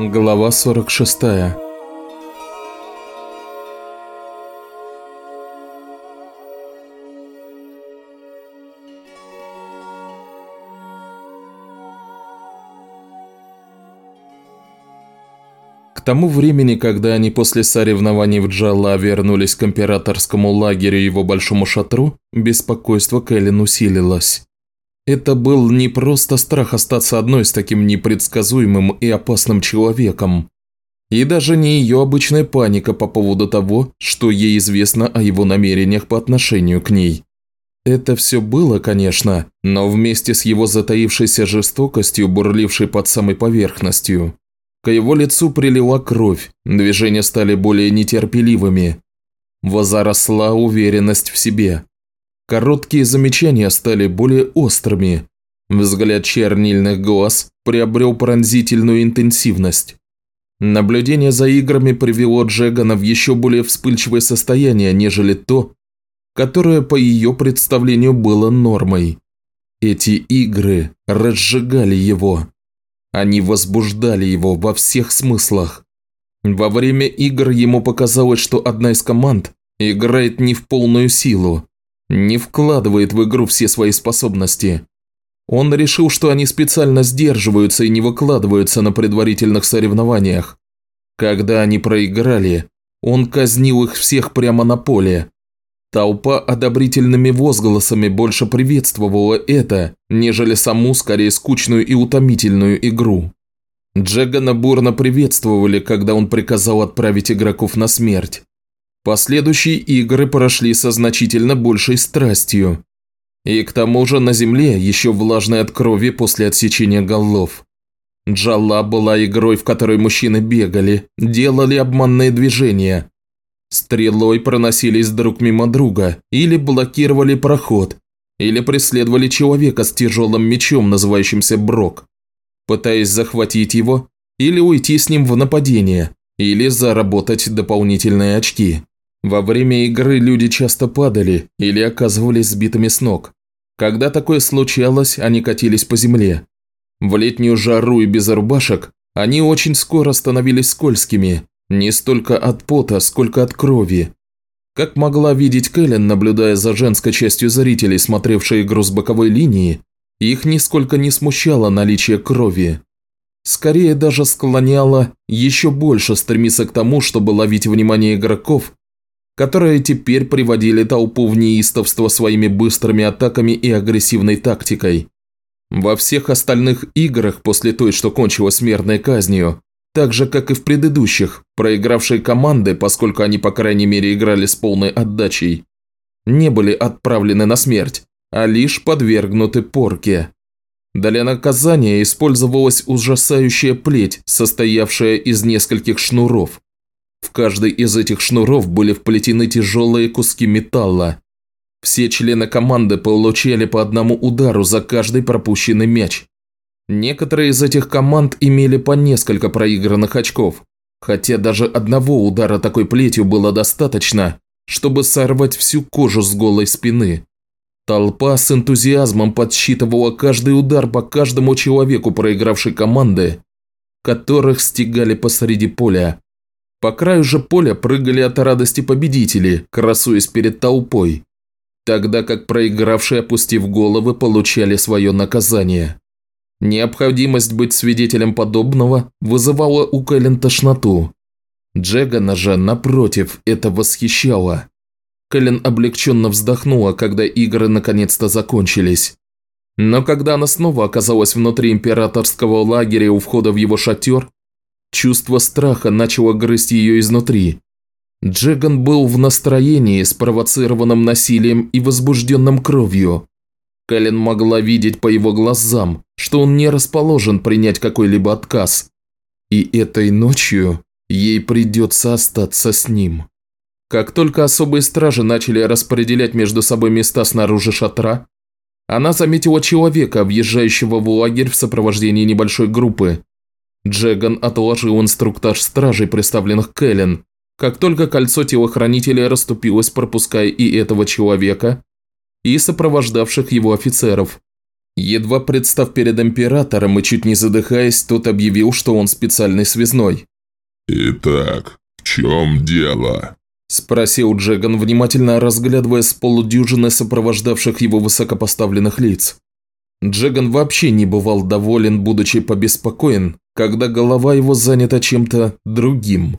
Глава 46 К тому времени, когда они после соревнований в Джалла вернулись к императорскому лагерю и его большому шатру, беспокойство Кэлен усилилось. Это был не просто страх остаться одной с таким непредсказуемым и опасным человеком. И даже не ее обычная паника по поводу того, что ей известно о его намерениях по отношению к ней. Это все было, конечно, но вместе с его затаившейся жестокостью, бурлившей под самой поверхностью, к его лицу прилила кровь, движения стали более нетерпеливыми. Возросла уверенность в себе. Короткие замечания стали более острыми. Взгляд чернильных глаз приобрел пронзительную интенсивность. Наблюдение за играми привело Джегана в еще более вспыльчивое состояние, нежели то, которое по ее представлению было нормой. Эти игры разжигали его. Они возбуждали его во всех смыслах. Во время игр ему показалось, что одна из команд играет не в полную силу, не вкладывает в игру все свои способности. Он решил, что они специально сдерживаются и не выкладываются на предварительных соревнованиях. Когда они проиграли, он казнил их всех прямо на поле. Толпа одобрительными возгласами больше приветствовала это, нежели саму, скорее скучную и утомительную игру. Джегана бурно приветствовали, когда он приказал отправить игроков на смерть. Последующие игры прошли со значительно большей страстью. И к тому же на земле, еще влажной от крови после отсечения голов. Джалла была игрой, в которой мужчины бегали, делали обманные движения. Стрелой проносились друг мимо друга, или блокировали проход, или преследовали человека с тяжелым мечом, называющимся Брок, пытаясь захватить его или уйти с ним в нападение, или заработать дополнительные очки. Во время игры люди часто падали или оказывались сбитыми с ног. Когда такое случалось, они катились по земле. В летнюю жару и без рубашек они очень скоро становились скользкими, не столько от пота, сколько от крови. Как могла видеть Кэлен, наблюдая за женской частью зрителей, смотревшей игру с боковой линии, их нисколько не смущало наличие крови. Скорее даже склоняло еще больше стремиться к тому, чтобы ловить внимание игроков которые теперь приводили толпу в неистовство своими быстрыми атаками и агрессивной тактикой. Во всех остальных играх после той, что кончилась смертной казнью, так же, как и в предыдущих, проигравшие команды, поскольку они, по крайней мере, играли с полной отдачей, не были отправлены на смерть, а лишь подвергнуты порке. Для наказания использовалась ужасающая плеть, состоявшая из нескольких шнуров. В каждый из этих шнуров были вплетены тяжелые куски металла. Все члены команды получали по одному удару за каждый пропущенный мяч. Некоторые из этих команд имели по несколько проигранных очков, хотя даже одного удара такой плетью было достаточно, чтобы сорвать всю кожу с голой спины. Толпа с энтузиазмом подсчитывала каждый удар по каждому человеку проигравшей команды, которых стегали посреди поля. По краю же поля прыгали от радости победители, красуясь перед толпой, тогда как проигравшие, опустив головы, получали свое наказание. Необходимость быть свидетелем подобного вызывала у Кэлен тошноту. Джегана же, напротив, это восхищало. Кэлен облегченно вздохнула, когда игры наконец-то закончились. Но когда она снова оказалась внутри императорского лагеря у входа в его шатер, Чувство страха начало грызть ее изнутри. Джеган был в настроении, спровоцированном насилием и возбужденным кровью. Кэлен могла видеть по его глазам, что он не расположен принять какой-либо отказ. И этой ночью ей придется остаться с ним. Как только особые стражи начали распределять между собой места снаружи шатра, она заметила человека, въезжающего в лагерь в сопровождении небольшой группы. Джеган отложил инструктаж стражей, представленных Кэлен, как только кольцо телохранителя расступилось, пропуская и этого человека, и сопровождавших его офицеров. Едва представ перед императором и чуть не задыхаясь, тот объявил, что он специальный связной. «Итак, в чем дело?» – спросил Джеган, внимательно разглядывая с полудюжины сопровождавших его высокопоставленных лиц. Джеган вообще не бывал доволен, будучи побеспокоен, когда голова его занята чем-то другим.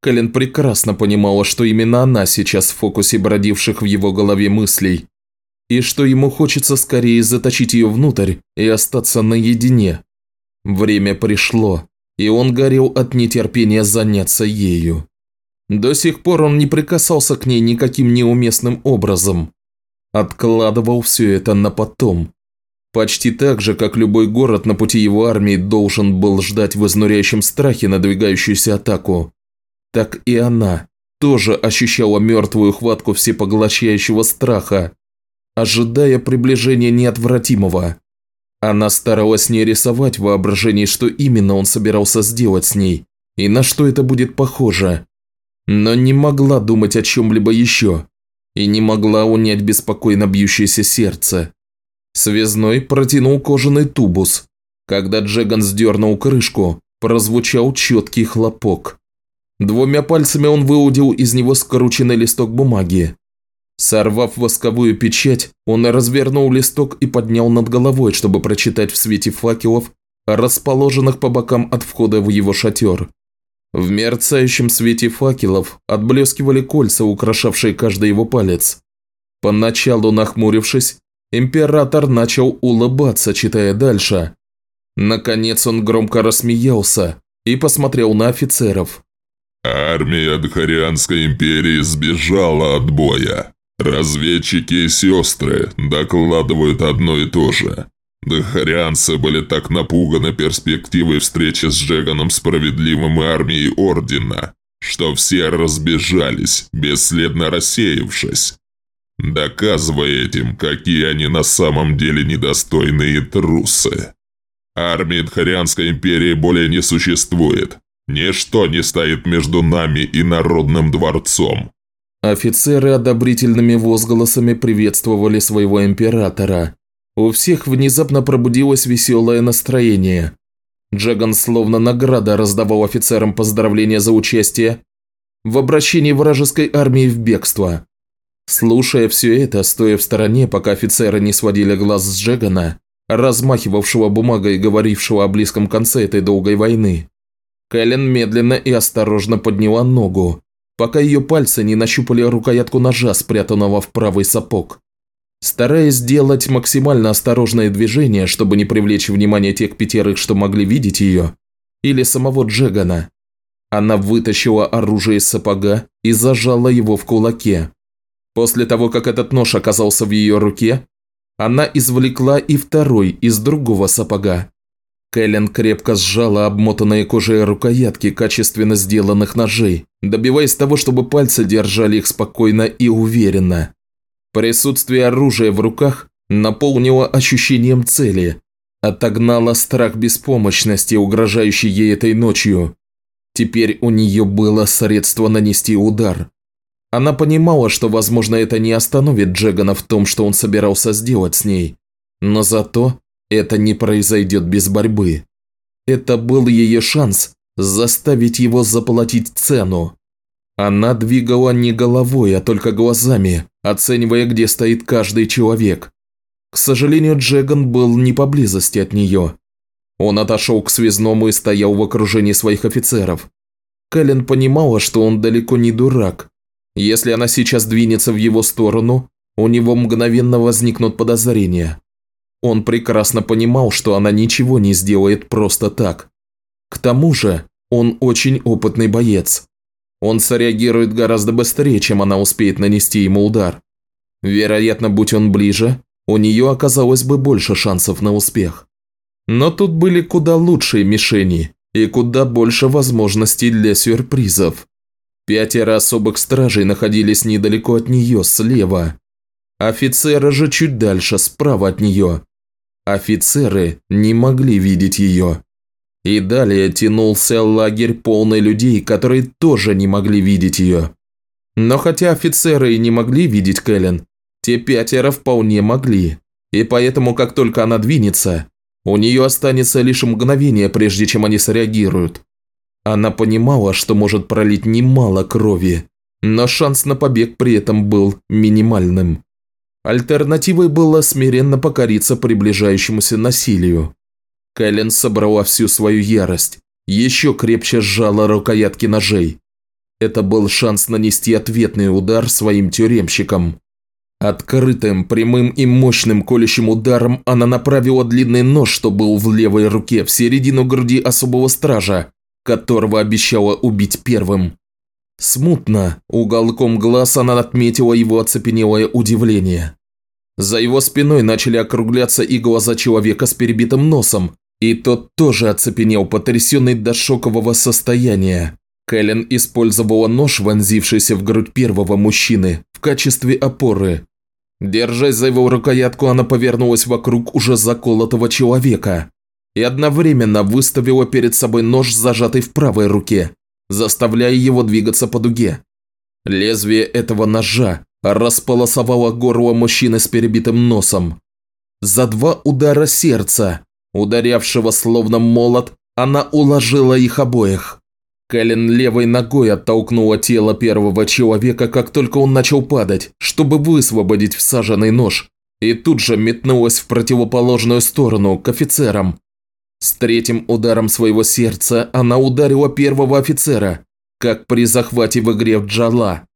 Кэлен прекрасно понимала, что именно она сейчас в фокусе бродивших в его голове мыслей, и что ему хочется скорее заточить ее внутрь и остаться наедине. Время пришло, и он горел от нетерпения заняться ею. До сих пор он не прикасался к ней никаким неуместным образом. Откладывал все это на потом. Почти так же, как любой город на пути его армии должен был ждать в изнуряющем страхе надвигающуюся атаку, так и она тоже ощущала мертвую хватку всепоглощающего страха, ожидая приближения неотвратимого. Она старалась не рисовать в воображении, что именно он собирался сделать с ней, и на что это будет похоже. Но не могла думать о чем-либо еще, и не могла унять беспокойно бьющееся сердце. Связной протянул кожаный тубус. Когда Джеган сдернул крышку, прозвучал четкий хлопок. Двумя пальцами он выудил из него скрученный листок бумаги. Сорвав восковую печать, он развернул листок и поднял над головой, чтобы прочитать в свете факелов, расположенных по бокам от входа в его шатер. В мерцающем свете факелов отблескивали кольца, украшавшие каждый его палец. Поначалу нахмурившись, император начал улыбаться, читая дальше. Наконец он громко рассмеялся и посмотрел на офицеров. «Армия Дхарианской империи сбежала от боя. Разведчики и сестры докладывают одно и то же. Дхарианцы были так напуганы перспективой встречи с Джеганом Справедливым и армией Ордена, что все разбежались, бесследно рассеявшись, доказывая этим, какие они на самом деле недостойные трусы. Армии Дхарианской империи более не существует. Ничто не стоит между нами и Народным дворцом. Офицеры одобрительными возгласами приветствовали своего императора. У всех внезапно пробудилось веселое настроение. Джаган словно награда раздавал офицерам поздравления за участие в обращении вражеской армии в бегство. Слушая все это, стоя в стороне, пока офицеры не сводили глаз с Джегана, размахивавшего бумагой и говорившего о близком конце этой долгой войны, Кэлен медленно и осторожно подняла ногу, пока ее пальцы не нащупали рукоятку ножа, спрятанного в правый сапог. Стараясь сделать максимально осторожное движение, чтобы не привлечь внимание тех пятерых, что могли видеть ее, или самого Джегана, она вытащила оружие из сапога и зажала его в кулаке. После того, как этот нож оказался в ее руке, она извлекла и второй из другого сапога. Кэлен крепко сжала обмотанные кожей рукоятки качественно сделанных ножей, добиваясь того, чтобы пальцы держали их спокойно и уверенно. Присутствие оружия в руках наполнило ощущением цели, отогнало страх беспомощности, угрожающий ей этой ночью. Теперь у нее было средство нанести удар. Она понимала, что, возможно, это не остановит Джегана в том, что он собирался сделать с ней. Но зато это не произойдет без борьбы. Это был ее шанс заставить его заплатить цену. Она двигала не головой, а только глазами, оценивая, где стоит каждый человек. К сожалению, Джеган был не поблизости от нее. Он отошел к связному и стоял в окружении своих офицеров. Кэлен понимала, что он далеко не дурак. Если она сейчас двинется в его сторону, у него мгновенно возникнут подозрения. Он прекрасно понимал, что она ничего не сделает просто так. К тому же, он очень опытный боец. Он среагирует гораздо быстрее, чем она успеет нанести ему удар. Вероятно, будь он ближе, у нее оказалось бы больше шансов на успех. Но тут были куда лучшие мишени и куда больше возможностей для сюрпризов. Пятеро особых стражей находились недалеко от нее, слева. Офицеры же чуть дальше, справа от нее. Офицеры не могли видеть ее. И далее тянулся лагерь полный людей, которые тоже не могли видеть ее. Но хотя офицеры и не могли видеть Кэлен, те пятеро вполне могли. И поэтому, как только она двинется, у нее останется лишь мгновение, прежде чем они среагируют. Она понимала, что может пролить немало крови, но шанс на побег при этом был минимальным. Альтернативой было смиренно покориться приближающемуся насилию. Кэлен собрала всю свою ярость, еще крепче сжала рукоятки ножей. Это был шанс нанести ответный удар своим тюремщикам. Открытым, прямым и мощным колющим ударом она направила длинный нож, что был в левой руке, в середину груди особого стража, которого обещала убить первым. Смутно, уголком глаз она отметила его оцепенелое удивление. За его спиной начали округляться и глаза человека с перебитым носом, и тот тоже оцепенел, потрясенный до шокового состояния. Кэлен использовала нож, вонзившийся в грудь первого мужчины, в качестве опоры. Держась за его рукоятку, она повернулась вокруг уже заколотого человека и одновременно выставила перед собой нож, зажатый в правой руке, заставляя его двигаться по дуге. Лезвие этого ножа располосовало горло мужчины с перебитым носом. За два удара сердца, ударявшего словно молот, она уложила их обоих. Кэлен левой ногой оттолкнула тело первого человека, как только он начал падать, чтобы высвободить всаженный нож, и тут же метнулась в противоположную сторону, к офицерам. С третьим ударом своего сердца она ударила первого офицера, как при захвате в игре в Джала.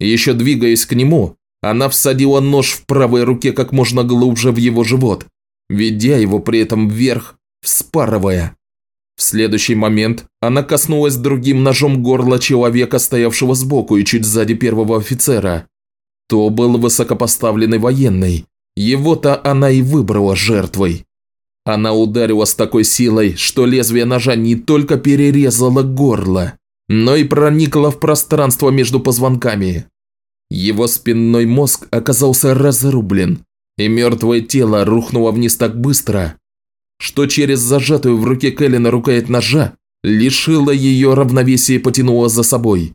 Еще двигаясь к нему, она всадила нож в правой руке как можно глубже в его живот, ведя его при этом вверх, вспарывая. В следующий момент она коснулась другим ножом горла человека, стоявшего сбоку и чуть сзади первого офицера. То был высокопоставленный военный. Его-то она и выбрала жертвой. Она ударила с такой силой, что лезвие ножа не только перерезало горло, но и проникло в пространство между позвонками. Его спинной мозг оказался разрублен, и мертвое тело рухнуло вниз так быстро, что через зажатую в руке Кэллина рукоять ножа лишила ее равновесия и потянула за собой.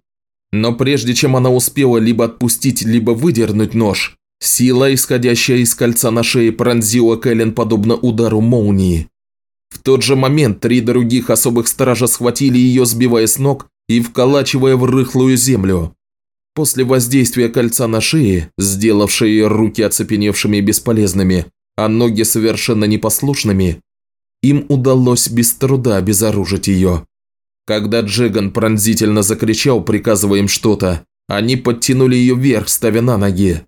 Но прежде чем она успела либо отпустить, либо выдернуть нож, сила, исходящая из кольца на шее, пронзила Кэлен подобно удару молнии. В тот же момент три других особых стража схватили ее, сбивая с ног и вколачивая в рыхлую землю. После воздействия кольца на шее, сделавшее ее руки оцепеневшими и бесполезными, а ноги совершенно непослушными, им удалось без труда обезоружить ее. Когда Джеган пронзительно закричал, приказывая им что-то, они подтянули ее вверх, ставя на ноги.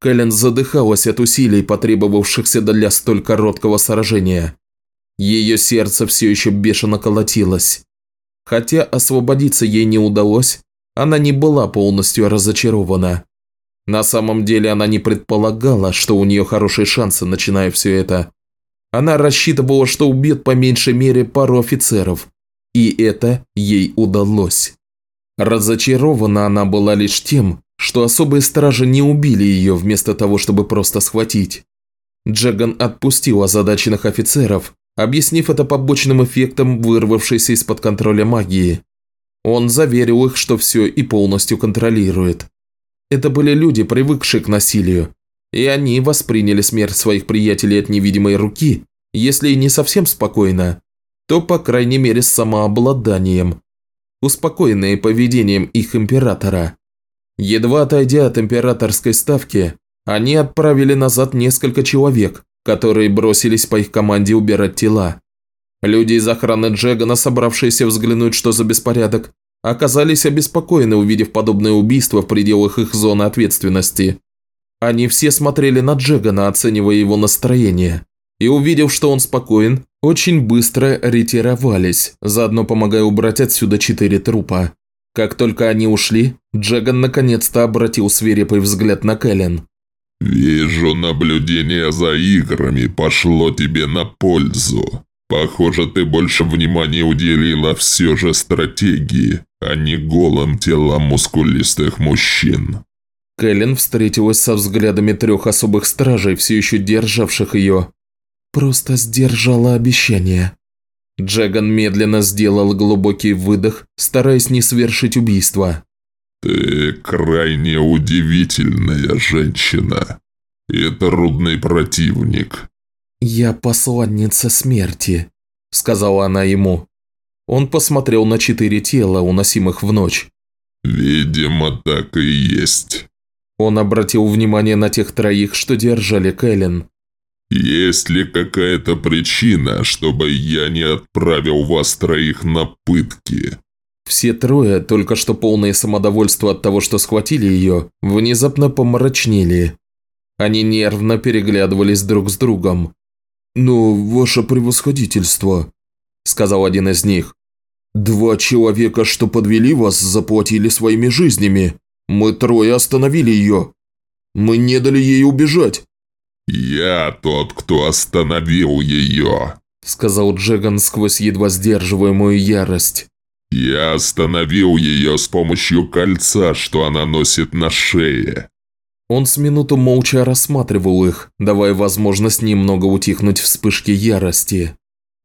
Кэлен задыхалась от усилий, потребовавшихся для столь короткого сражения. Ее сердце все еще бешено колотилось. Хотя освободиться ей не удалось, она не была полностью разочарована. На самом деле она не предполагала, что у нее хорошие шансы, начиная все это. Она рассчитывала, что убьет по меньшей мере пару офицеров, и это ей удалось. Разочарована она была лишь тем, что особые стражи не убили ее вместо того, чтобы просто схватить. Джеган отпустил озадаченных офицеров, объяснив это побочным эффектом вырвавшейся из-под контроля магии. Он заверил их, что все и полностью контролирует. Это были люди, привыкшие к насилию, и они восприняли смерть своих приятелей от невидимой руки, если и не совсем спокойно, то, по крайней мере, с самообладанием, успокоенные поведением их императора. Едва отойдя от императорской ставки, они отправили назад несколько человек, которые бросились по их команде убирать тела. Люди из охраны Джегана, собравшиеся взглянуть, что за беспорядок, оказались обеспокоены, увидев подобное убийство в пределах их зоны ответственности. Они все смотрели на Джегана, оценивая его настроение, и увидев, что он спокоен, очень быстро ретировались, заодно помогая убрать отсюда четыре трупа. Как только они ушли, Джеган наконец-то обратил свирепый взгляд на Кэлен. «Вижу, наблюдение за играми пошло тебе на пользу. Похоже, ты больше внимания уделила все же стратегии, а не голым телам мускулистых мужчин. Кэлен встретилась со взглядами трех особых стражей, все еще державших ее. Просто сдержала обещание. Джеган медленно сделал глубокий выдох, стараясь не совершить убийство. «Ты крайне удивительная женщина. и трудный противник». «Я посланница смерти», – сказала она ему. Он посмотрел на четыре тела, уносимых в ночь. «Видимо, так и есть». Он обратил внимание на тех троих, что держали Кэлен. «Есть ли какая-то причина, чтобы я не отправил вас троих на пытки?» Все трое, только что полные самодовольства от того, что схватили ее, внезапно помрачнели. Они нервно переглядывались друг с другом. «Ну, ваше превосходительство», – сказал один из них. «Два человека, что подвели вас, заплатили своими жизнями. Мы трое остановили ее. Мы не дали ей убежать». «Я тот, кто остановил ее», – сказал Джеган сквозь едва сдерживаемую ярость. «Я остановил ее с помощью кольца, что она носит на шее». Он с минуту молча рассматривал их, давая возможность немного утихнуть вспышки ярости.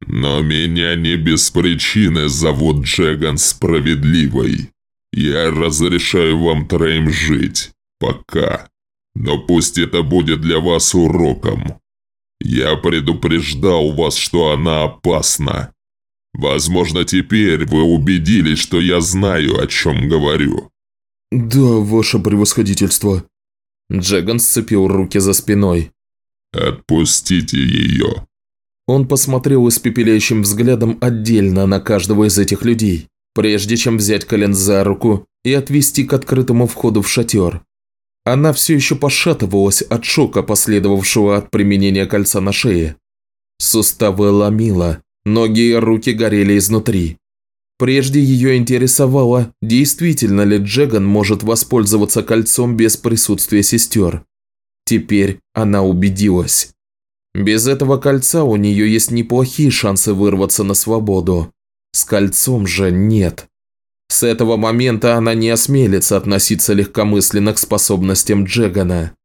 «Но меня не без причины зовут Джеган Справедливой. Я разрешаю вам троим жить. Пока. Но пусть это будет для вас уроком. Я предупреждал вас, что она опасна. Возможно, теперь вы убедились, что я знаю, о чем говорю». «Да, ваше превосходительство». Джеган сцепил руки за спиной. «Отпустите ее». Он посмотрел испепеляющим взглядом отдельно на каждого из этих людей, прежде чем взять Колен за руку и отвести к открытому входу в шатер. Она все еще пошатывалась от шока, последовавшего от применения кольца на шее. Суставы ломило, Ноги и руки горели изнутри. Прежде ее интересовало, действительно ли Джеган может воспользоваться кольцом без присутствия сестер. Теперь она убедилась. Без этого кольца у нее есть неплохие шансы вырваться на свободу. С кольцом же нет. С этого момента она не осмелится относиться легкомысленно к способностям Джегана.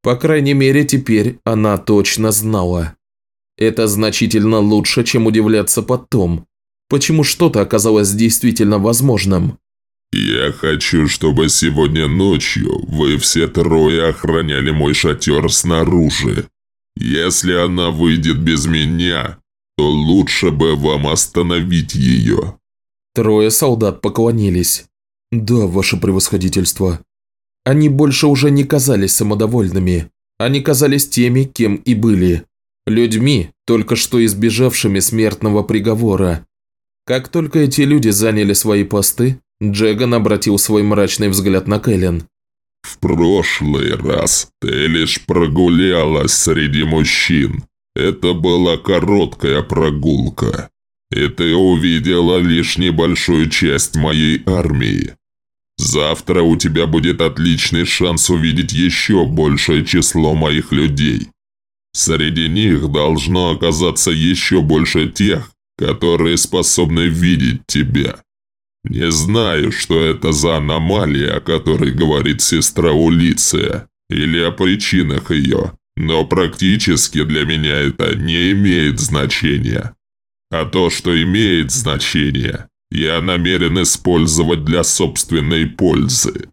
По крайней мере, теперь она точно знала. Это значительно лучше, чем удивляться потом, почему что-то оказалось действительно возможным. «Я хочу, чтобы сегодня ночью вы все трое охраняли мой шатер снаружи. Если она выйдет без меня, то лучше бы вам остановить ее». Трое солдат поклонились. «Да, ваше превосходительство». Они больше уже не казались самодовольными. Они казались теми, кем и были людьми, только что избежавшими смертного приговора. Как только эти люди заняли свои посты, Джеган обратил свой мрачный взгляд на Кэлен. «В прошлый раз ты лишь прогулялась среди мужчин. Это была короткая прогулка, и ты увидела лишь небольшую часть моей армии. Завтра у тебя будет отличный шанс увидеть еще большее число моих людей. Среди них должно оказаться еще больше тех, которые способны видеть тебя. Не знаю, что это за аномалия, о которой говорит сестра Улиция, или о причинах ее, но практически для меня это не имеет значения. А то, что имеет значение, я намерен использовать для собственной пользы.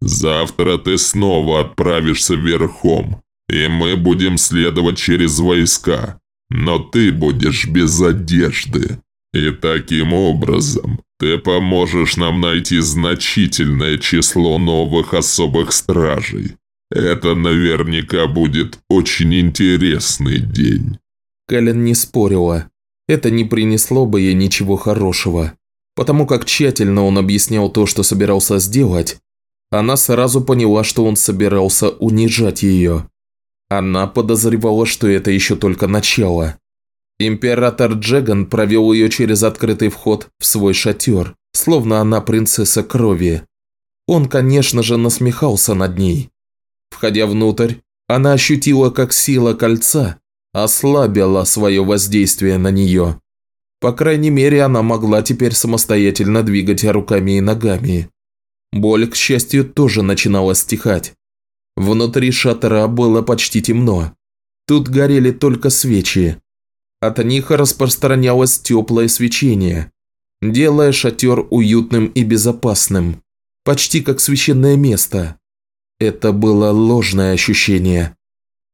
Завтра ты снова отправишься верхом, и мы будем следовать через войска, но ты будешь без одежды. И таким образом ты поможешь нам найти значительное число новых особых стражей. Это наверняка будет очень интересный день». Кэлен не спорила. Это не принесло бы ей ничего хорошего. Потому как тщательно он объяснял то, что собирался сделать, она сразу поняла, что он собирался унижать ее. Она подозревала, что это еще только начало. Император Джеган провел ее через открытый вход в свой шатер, словно она принцесса крови. Он, конечно же, насмехался над ней. Входя внутрь, она ощутила, как сила кольца ослабила свое воздействие на нее. По крайней мере, она могла теперь самостоятельно двигать руками и ногами. Боль, к счастью, тоже начинала стихать. Внутри шатра было почти темно. Тут горели только свечи. От них распространялось теплое свечение, делая шатер уютным и безопасным, почти как священное место. Это было ложное ощущение.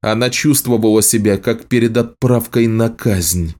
Она чувствовала себя, как перед отправкой на казнь.